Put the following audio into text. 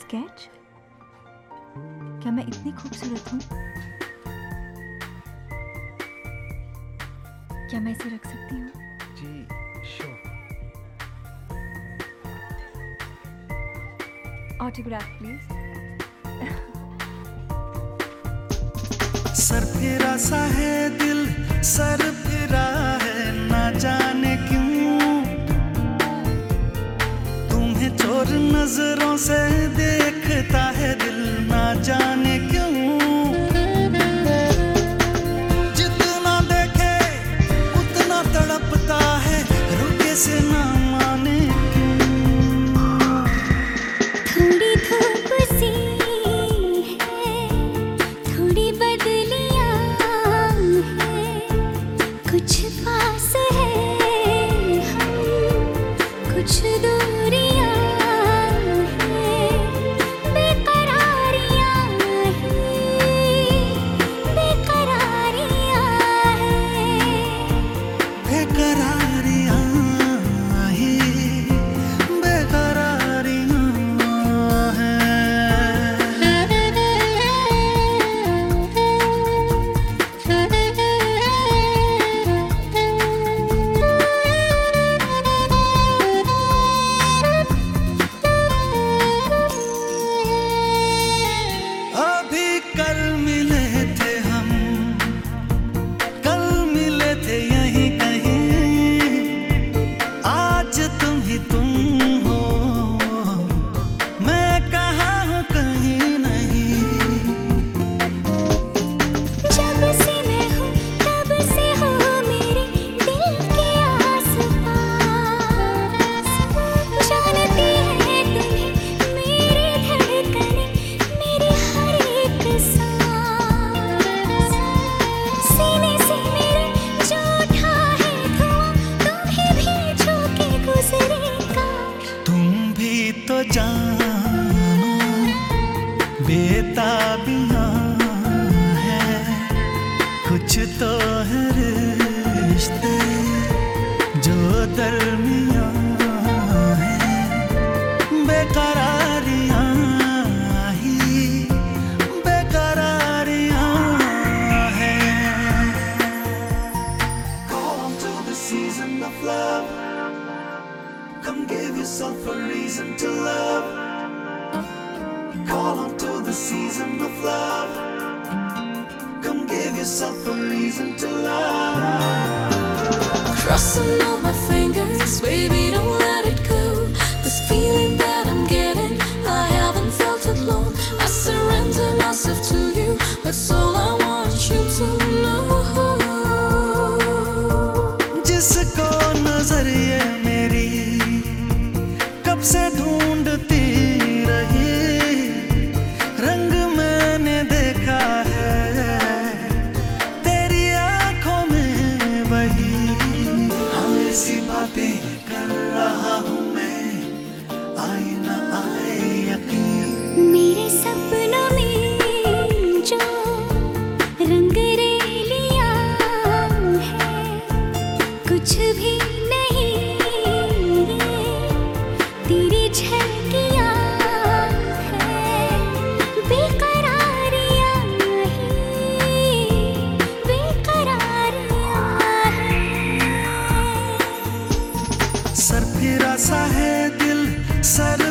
Sketch क्या मैं इतनी खूबसूरत हूँ? क्या मैं इसे रख सकती हूँ? जी श्योर ऑटोग्राफ प्लीज़ सर फिरा सा है दिल सर नज़रों से देखता है दिल ना जाने क्यों? जितना देखे, उतना तड़पता है, रुके से बेताबियाँ है कुछ तो है रिश्ते जो दरमियाँ है बेकरारियाँ ही बेकरारियाँ हैं Call to the season of love Come give yourself a reason to love. Call on the season of love. Come give yourself a reason to love. Crossing all my fingers, baby, don't let it go. This feeling that I'm getting, I haven't felt it long. I surrender myself to you, that's all सर सा है दिल sir